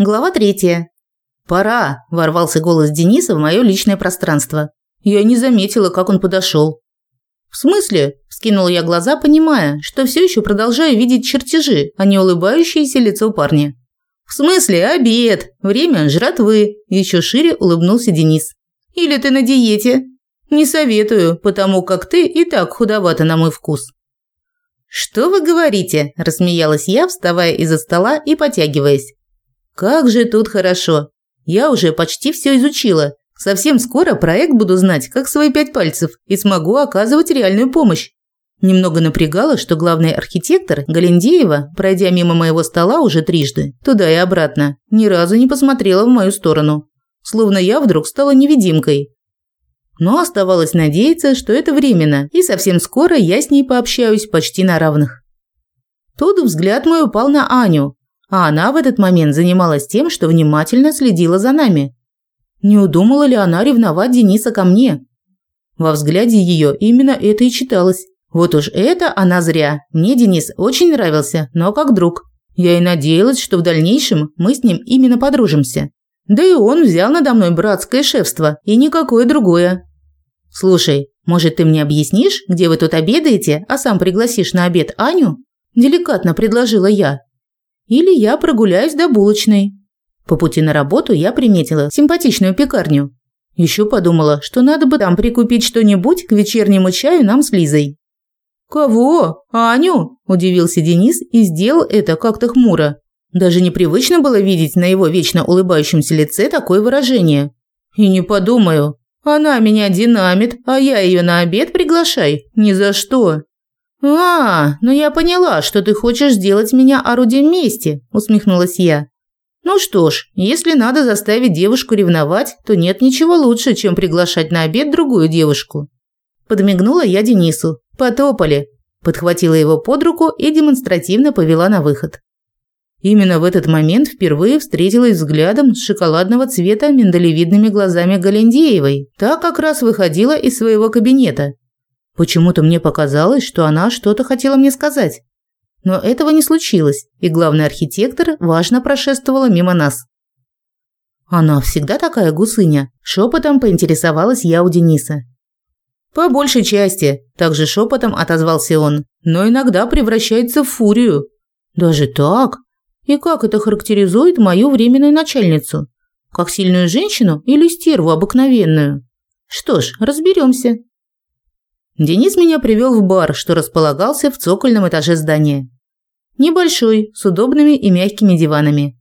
Глава третья. «Пора!» – ворвался голос Дениса в мое личное пространство. Я не заметила, как он подошел. «В смысле?» – вскинула я глаза, понимая, что все еще продолжаю видеть чертежи, а не улыбающееся лицо парня. «В смысле? Обед! Время жратвы!» – еще шире улыбнулся Денис. «Или ты на диете?» «Не советую, потому как ты и так худовата на мой вкус». «Что вы говорите?» – рассмеялась я, вставая из-за стола и потягиваясь. Как же тут хорошо. Я уже почти все изучила. Совсем скоро проект буду знать, как свои пять пальцев, и смогу оказывать реальную помощь. Немного напрягало, что главный архитектор Галендеева, пройдя мимо моего стола уже трижды, туда и обратно, ни разу не посмотрела в мою сторону. Словно я вдруг стала невидимкой. Но оставалось надеяться, что это временно, и совсем скоро я с ней пообщаюсь почти на равных. Тут взгляд мой упал на Аню, а она в этот момент занималась тем, что внимательно следила за нами. Не удумала ли она ревновать Дениса ко мне? Во взгляде ее именно это и читалось. Вот уж это она зря. Мне Денис очень нравился, но как друг. Я и надеялась, что в дальнейшем мы с ним именно подружимся. Да и он взял надо мной братское шефство и никакое другое. Слушай, может, ты мне объяснишь, где вы тут обедаете, а сам пригласишь на обед Аню? Деликатно предложила я. Или я прогуляюсь до булочной. По пути на работу я приметила симпатичную пекарню. Еще подумала, что надо бы там прикупить что-нибудь к вечернему чаю нам с Лизой. «Кого? Аню?» – удивился Денис и сделал это как-то хмуро. Даже непривычно было видеть на его вечно улыбающемся лице такое выражение. «И не подумаю. Она меня динамит, а я ее на обед приглашай? Ни за что!» «А, ну я поняла, что ты хочешь сделать меня орудием мести», – усмехнулась я. «Ну что ж, если надо заставить девушку ревновать, то нет ничего лучше, чем приглашать на обед другую девушку». Подмигнула я Денису. «Потопали». Подхватила его под руку и демонстративно повела на выход. Именно в этот момент впервые встретилась взглядом с шоколадного цвета миндалевидными глазами Галендеевой. Та как раз выходила из своего кабинета – Почему-то мне показалось, что она что-то хотела мне сказать. Но этого не случилось, и главный архитектор важно прошествовала мимо нас. Она всегда такая гусыня, шепотом поинтересовалась я у Дениса. По большей части, также шепотом отозвался он, но иногда превращается в фурию. Даже так? И как это характеризует мою временную начальницу? Как сильную женщину или стерву обыкновенную? Что ж, разберемся. Денис меня привел в бар, что располагался в цокольном этаже здания. Небольшой, с удобными и мягкими диванами.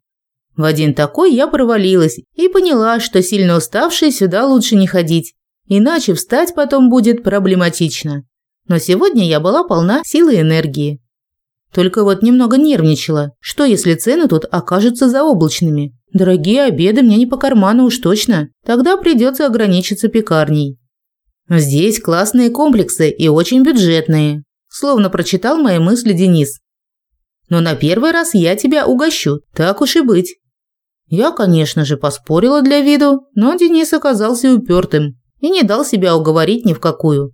В один такой я провалилась и поняла, что сильно уставшей сюда лучше не ходить, иначе встать потом будет проблематично. Но сегодня я была полна силы и энергии. Только вот немного нервничала, что если цены тут окажутся заоблачными. Дорогие обеды мне не по карману уж точно, тогда придется ограничиться пекарней. Здесь классные комплексы и очень бюджетные. Словно прочитал мои мысли Денис. Но на первый раз я тебя угощу, так уж и быть. Я, конечно же, поспорила для виду, но Денис оказался упертым и не дал себя уговорить ни в какую.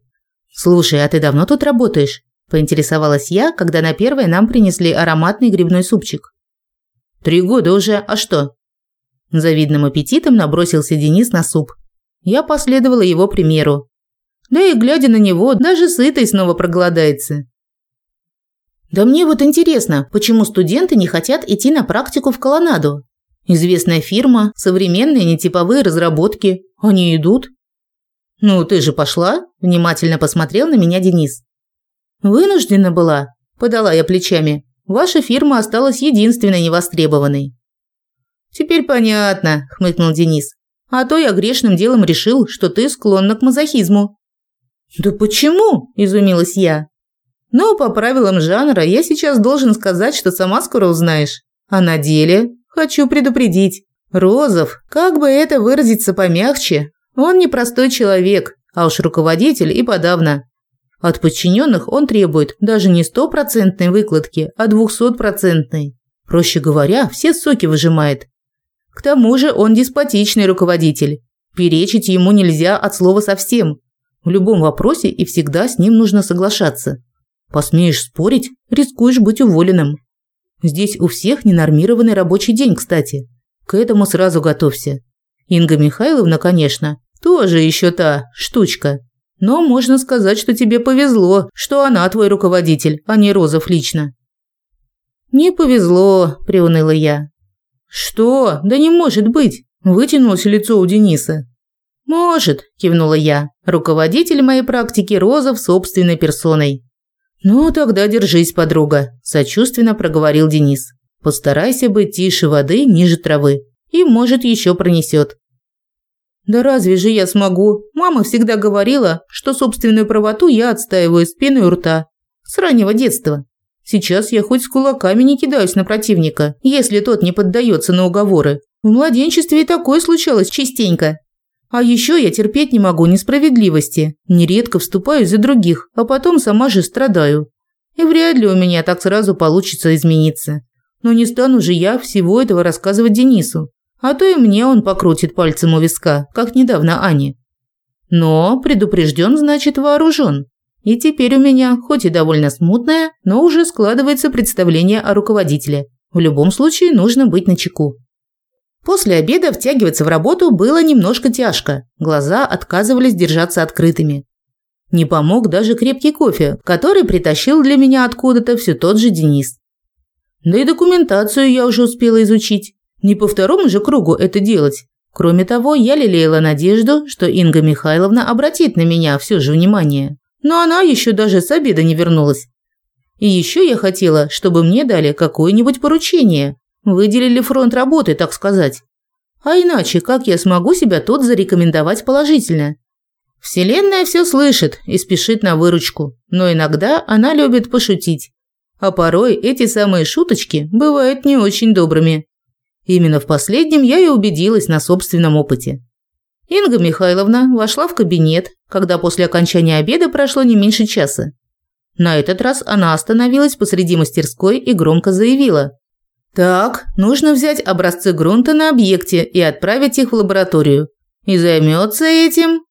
«Слушай, а ты давно тут работаешь?» – поинтересовалась я, когда на первое нам принесли ароматный грибной супчик. «Три года уже, а что?» Завидным аппетитом набросился Денис на суп. Я последовала его примеру, да и глядя на него, даже сытый снова проголодается. Да мне вот интересно, почему студенты не хотят идти на практику в колонаду? Известная фирма, современные нетиповые разработки. Они идут. Ну, ты же пошла? Внимательно посмотрел на меня Денис. Вынуждена была, подала я плечами. Ваша фирма осталась единственной невостребованной. Теперь понятно, хмыкнул Денис. А то я грешным делом решил, что ты склонна к мазохизму. «Да почему?» – изумилась я. «Но по правилам жанра я сейчас должен сказать, что сама скоро узнаешь. А на деле хочу предупредить. Розов, как бы это выразиться помягче, он непростой человек, а уж руководитель и подавно. От подчиненных он требует даже не стопроцентной выкладки, а двухсотпроцентной. Проще говоря, все соки выжимает. К тому же он деспотичный руководитель. Перечить ему нельзя от слова совсем. В любом вопросе и всегда с ним нужно соглашаться. Посмеешь спорить, рискуешь быть уволенным. Здесь у всех ненормированный рабочий день, кстати. К этому сразу готовься. Инга Михайловна, конечно, тоже еще та штучка. Но можно сказать, что тебе повезло, что она твой руководитель, а не Розов лично. Не повезло, приуныла я. Что? Да не может быть, вытянулось лицо у Дениса. Может, кивнула я. Руководитель моей практики Розов собственной персоной. Ну тогда держись, подруга, сочувственно проговорил Денис. Постарайся быть тише воды, ниже травы. И, может, еще пронесет. Да разве же я смогу? Мама всегда говорила, что собственную правоту я отстаиваю спиной у рта. С раннего детства. Сейчас я хоть с кулаками не кидаюсь на противника, если тот не поддается на уговоры. В младенчестве и такое случалось частенько. А еще я терпеть не могу несправедливости. Нередко вступаю за других, а потом сама же страдаю. И вряд ли у меня так сразу получится измениться. Но не стану же я всего этого рассказывать Денису. А то и мне он покрутит пальцем у виска, как недавно Ане. Но предупрежден значит вооружен. И теперь у меня, хоть и довольно смутное, но уже складывается представление о руководителе. В любом случае нужно быть начеку. После обеда втягиваться в работу было немножко тяжко. Глаза отказывались держаться открытыми. Не помог даже крепкий кофе, который притащил для меня откуда-то все тот же Денис. Да и документацию я уже успела изучить. Не по второму же кругу это делать. Кроме того, я лелеяла надежду, что Инга Михайловна обратит на меня все же внимание. Но она еще даже с обеда не вернулась. И еще я хотела, чтобы мне дали какое-нибудь поручение. Выделили фронт работы, так сказать. А иначе, как я смогу себя тут зарекомендовать положительно? Вселенная все слышит и спешит на выручку, но иногда она любит пошутить. А порой эти самые шуточки бывают не очень добрыми. Именно в последнем я и убедилась на собственном опыте. Инга Михайловна вошла в кабинет, когда после окончания обеда прошло не меньше часа. На этот раз она остановилась посреди мастерской и громко заявила. «Так, нужно взять образцы грунта на объекте и отправить их в лабораторию. И займется этим...»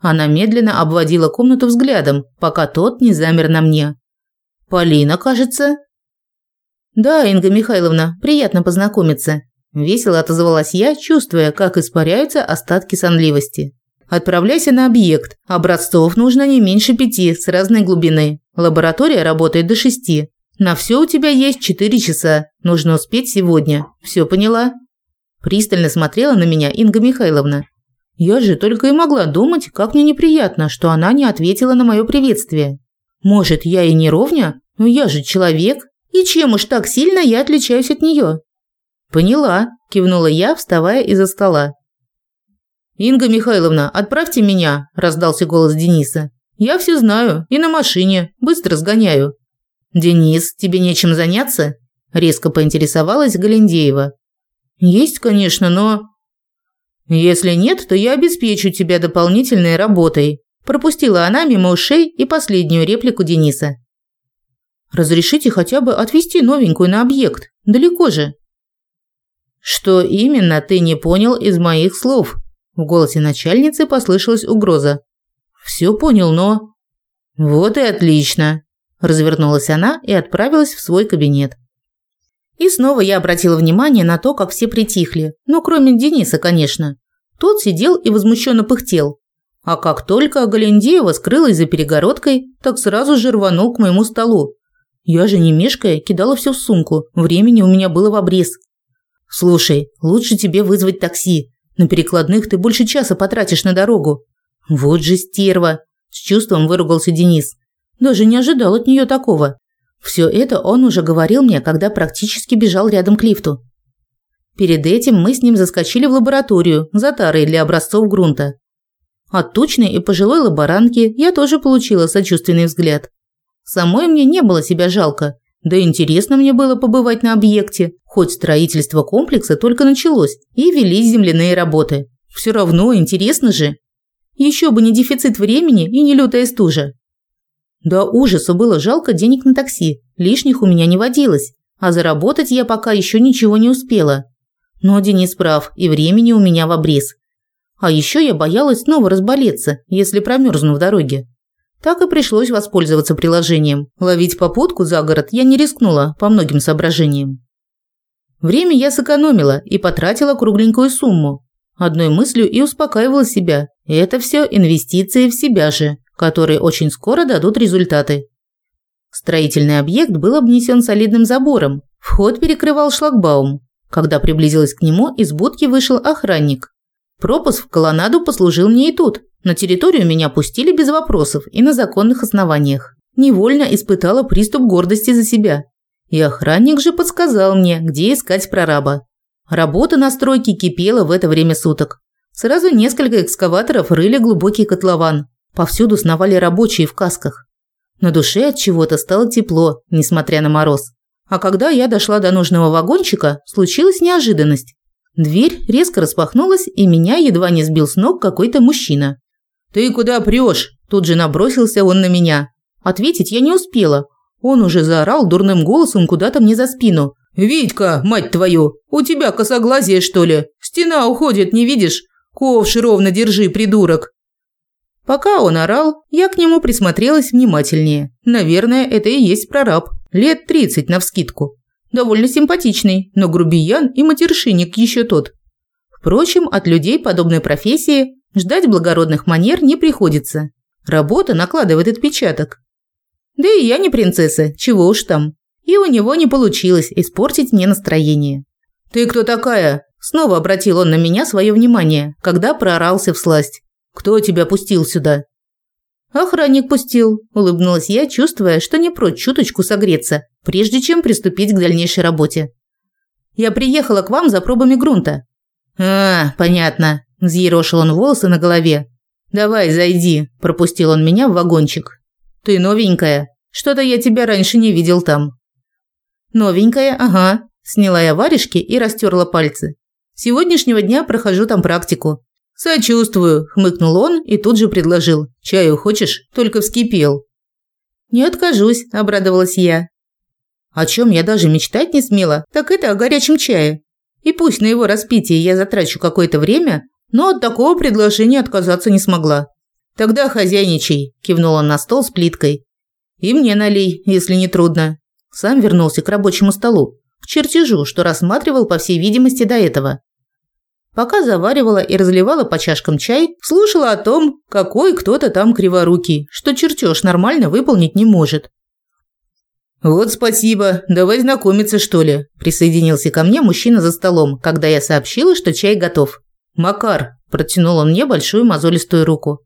Она медленно обводила комнату взглядом, пока тот не замер на мне. «Полина, кажется?» «Да, Инга Михайловна, приятно познакомиться. Весело отозвалась я, чувствуя, как испаряются остатки сонливости. Отправляйся на объект. Образцов нужно не меньше пяти с разной глубины. Лаборатория работает до шести. На все у тебя есть четыре часа. Нужно успеть сегодня. Все поняла? Пристально смотрела на меня Инга Михайловна. Я же только и могла думать, как мне неприятно, что она не ответила на мое приветствие. Может, я и не ровня, но я же человек. И чем уж так сильно я отличаюсь от нее? «Поняла», – кивнула я, вставая из-за стола. «Инга Михайловна, отправьте меня», – раздался голос Дениса. «Я все знаю, и на машине, быстро сгоняю». «Денис, тебе нечем заняться?» – резко поинтересовалась Галендеева. «Есть, конечно, но...» «Если нет, то я обеспечу тебя дополнительной работой», – пропустила она мимо ушей и последнюю реплику Дениса. «Разрешите хотя бы отвезти новенькую на объект. Далеко же». Что именно ты не понял из моих слов? В голосе начальницы послышалась угроза. Все понял, но Вот и отлично, развернулась она и отправилась в свой кабинет. И снова я обратила внимание на то, как все притихли, ну, кроме Дениса, конечно. Тот сидел и возмущенно пыхтел. А как только Галендеева скрылась за перегородкой, так сразу же рванул к моему столу. Я же не мешкая кидала все в сумку, времени у меня было в обрез. Слушай, лучше тебе вызвать такси. На перекладных ты больше часа потратишь на дорогу. Вот же стерва, с чувством выругался Денис. Даже не ожидал от нее такого. Все это он уже говорил мне, когда практически бежал рядом к лифту. Перед этим мы с ним заскочили в лабораторию за тарой для образцов грунта. От тучной и пожилой лаборантки я тоже получила сочувственный взгляд. Самой мне не было себя жалко, да интересно мне было побывать на объекте, хоть строительство комплекса только началось и велись земляные работы. Все равно интересно же. Еще бы не дефицит времени и не лютая стужа. Да ужаса было жалко денег на такси, лишних у меня не водилось, а заработать я пока еще ничего не успела. Но Денис прав, и времени у меня в обрез. А еще я боялась снова разболеться, если промерзну в дороге. Так и пришлось воспользоваться приложением. Ловить попутку за город я не рискнула по многим соображениям. Время я сэкономила и потратила кругленькую сумму. Одной мыслью и успокаивала себя. Это все инвестиции в себя же, которые очень скоро дадут результаты. Строительный объект был обнесен солидным забором. Вход перекрывал шлагбаум. Когда приблизилась к нему, из будки вышел охранник. Пропуск в колоннаду послужил мне и тут. На территорию меня пустили без вопросов и на законных основаниях. Невольно испытала приступ гордости за себя. И охранник же подсказал мне, где искать прораба. Работа на стройке кипела в это время суток. Сразу несколько экскаваторов рыли глубокий котлован. Повсюду сновали рабочие в касках. На душе от чего-то стало тепло, несмотря на мороз. А когда я дошла до нужного вагончика, случилась неожиданность. Дверь резко распахнулась, и меня едва не сбил с ног какой-то мужчина. «Ты куда прешь?» Тут же набросился он на меня. Ответить я не успела. Он уже заорал дурным голосом куда-то мне за спину. «Витька, мать твою, у тебя косоглазие, что ли? Стена уходит, не видишь? Ковш ровно держи, придурок!» Пока он орал, я к нему присмотрелась внимательнее. Наверное, это и есть прораб. Лет 30 навскидку. Довольно симпатичный, но грубиян и матершинник еще тот. Впрочем, от людей подобной профессии ждать благородных манер не приходится. Работа накладывает отпечаток. Да и я не принцесса, чего уж там. И у него не получилось испортить мне настроение. «Ты кто такая?» Снова обратил он на меня свое внимание, когда проорался в сласть. Кто тебя пустил сюда?» «Охранник пустил», – улыбнулась я, чувствуя, что не прочь чуточку согреться, прежде чем приступить к дальнейшей работе. «Я приехала к вам за пробами грунта». «А, понятно», – взъерошил он волосы на голове. «Давай, зайди», – пропустил он меня в вагончик. «Ты новенькая. Что-то я тебя раньше не видел там». «Новенькая, ага», – сняла я варежки и растерла пальцы. «С сегодняшнего дня прохожу там практику. «Сочувствую», – хмыкнул он и тут же предложил. «Чаю хочешь? Только вскипел». «Не откажусь», – обрадовалась я. О чем я даже мечтать не смела, так это о горячем чае. И пусть на его распитие я затрачу какое-то время, но от такого предложения отказаться не смогла. «Тогда хозяйничай», – кивнул он на стол с плиткой. «И мне налей, если не трудно». Сам вернулся к рабочему столу, к чертежу, что рассматривал, по всей видимости, до этого. Пока заваривала и разливала по чашкам чай, слушала о том, какой кто-то там криворукий, что чертеж нормально выполнить не может. «Вот спасибо, давай знакомиться, что ли», – присоединился ко мне мужчина за столом, когда я сообщила, что чай готов. «Макар», – протянул он мне большую мозолистую руку.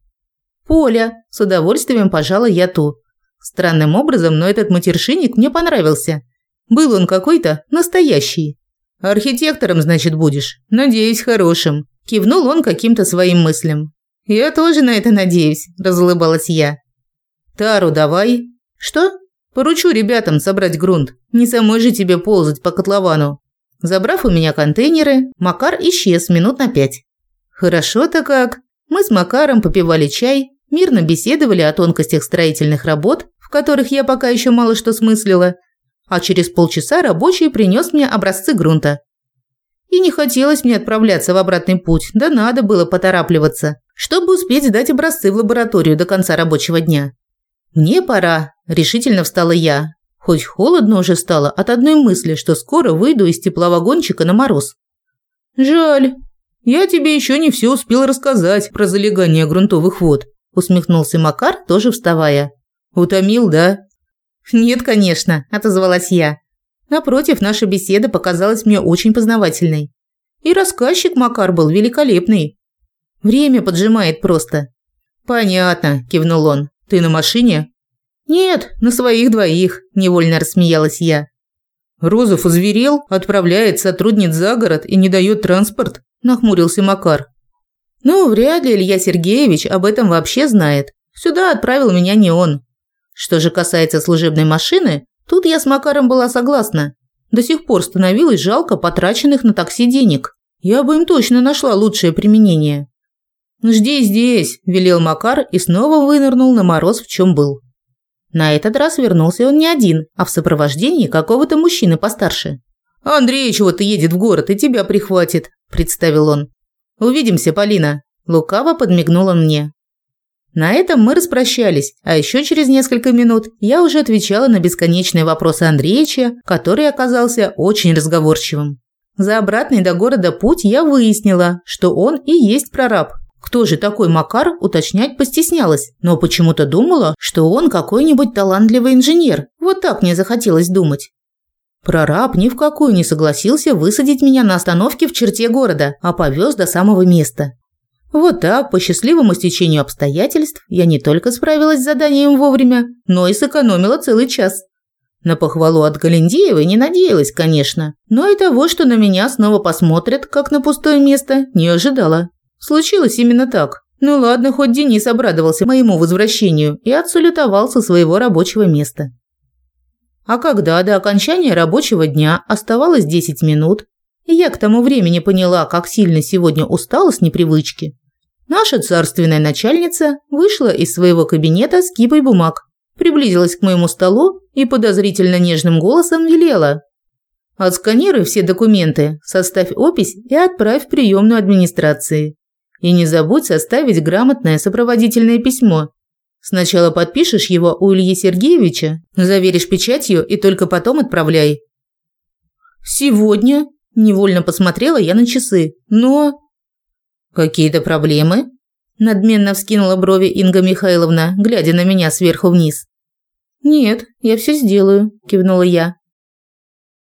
«Поля», – с удовольствием пожала я ту. Странным образом, но этот матершинник мне понравился. Был он какой-то настоящий. «Архитектором, значит, будешь? Надеюсь, хорошим». Кивнул он каким-то своим мыслям. «Я тоже на это надеюсь», – разулыбалась я. «Тару давай». «Что?» «Поручу ребятам собрать грунт. Не самой же тебе ползать по котловану». Забрав у меня контейнеры, Макар исчез минут на пять. Хорошо-то как. Мы с Макаром попивали чай, мирно беседовали о тонкостях строительных работ, в которых я пока еще мало что смыслила, а через полчаса рабочий принес мне образцы грунта. И не хотелось мне отправляться в обратный путь, да надо было поторапливаться, чтобы успеть сдать образцы в лабораторию до конца рабочего дня. «Мне пора», – решительно встала я. Хоть холодно уже стало от одной мысли, что скоро выйду из тепловагончика на мороз. «Жаль. Я тебе еще не все успел рассказать про залегание грунтовых вод», – усмехнулся Макар, тоже вставая. «Утомил, да?» «Нет, конечно», – отозвалась я. Напротив, наша беседа показалась мне очень познавательной. И рассказчик Макар был великолепный. Время поджимает просто. «Понятно», – кивнул он. «Ты на машине?» «Нет, на своих двоих», – невольно рассмеялась я. «Розов озверел, отправляет сотрудниц за город и не дает транспорт», – нахмурился Макар. «Ну, вряд ли Илья Сергеевич об этом вообще знает. Сюда отправил меня не он. Что же касается служебной машины, тут я с Макаром была согласна. До сих пор становилось жалко потраченных на такси денег. Я бы им точно нашла лучшее применение. «Жди здесь», – велел Макар и снова вынырнул на мороз, в чем был. На этот раз вернулся он не один, а в сопровождении какого-то мужчины постарше. «Андрей чего-то едет в город и тебя прихватит», – представил он. «Увидимся, Полина». Лукаво подмигнул он мне. На этом мы распрощались, а еще через несколько минут я уже отвечала на бесконечные вопросы Андреевича, который оказался очень разговорчивым. За обратный до города путь я выяснила, что он и есть прораб. Кто же такой Макар, уточнять постеснялась, но почему-то думала, что он какой-нибудь талантливый инженер. Вот так мне захотелось думать. Прораб ни в какую не согласился высадить меня на остановке в черте города, а повез до самого места. Вот так, по счастливому стечению обстоятельств, я не только справилась с заданием вовремя, но и сэкономила целый час. На похвалу от Галендеевой не надеялась, конечно, но и того, что на меня снова посмотрят, как на пустое место, не ожидала. Случилось именно так. Ну ладно, хоть Денис обрадовался моему возвращению и отсалютовал со своего рабочего места. А когда до окончания рабочего дня оставалось 10 минут, и я к тому времени поняла, как сильно сегодня устала с непривычки, наша царственная начальница вышла из своего кабинета с кипой бумаг, приблизилась к моему столу и подозрительно нежным голосом велела «Отсканируй все документы, составь опись и отправь в приемную администрации. И не забудь составить грамотное сопроводительное письмо. Сначала подпишешь его у Ильи Сергеевича, заверишь печатью и только потом отправляй. Сегодня невольно посмотрела я на часы. Но какие-то проблемы? Надменно вскинула брови Инга Михайловна, глядя на меня сверху вниз. Нет, я все сделаю, кивнула я.